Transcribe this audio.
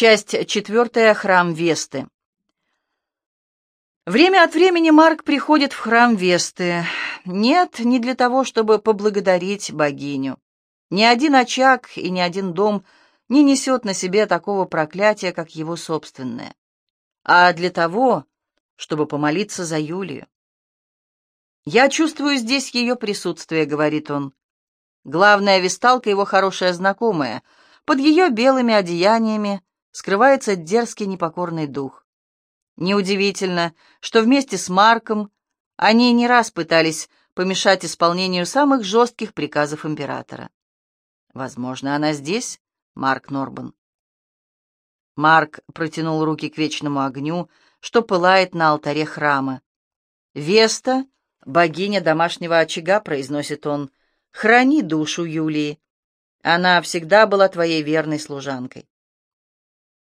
Часть четвертая. Храм Весты. Время от времени Марк приходит в храм Весты. Нет, не для того, чтобы поблагодарить богиню. Ни один очаг и ни один дом не несет на себе такого проклятия, как его собственное, а для того, чтобы помолиться за Юлию. «Я чувствую здесь ее присутствие», — говорит он. Главная висталка его хорошая знакомая. Под ее белыми одеяниями скрывается дерзкий непокорный дух. Неудивительно, что вместе с Марком они не раз пытались помешать исполнению самых жестких приказов императора. Возможно, она здесь, Марк Норбан. Марк протянул руки к вечному огню, что пылает на алтаре храма. «Веста, богиня домашнего очага», — произносит он, — «храни душу Юлии. Она всегда была твоей верной служанкой».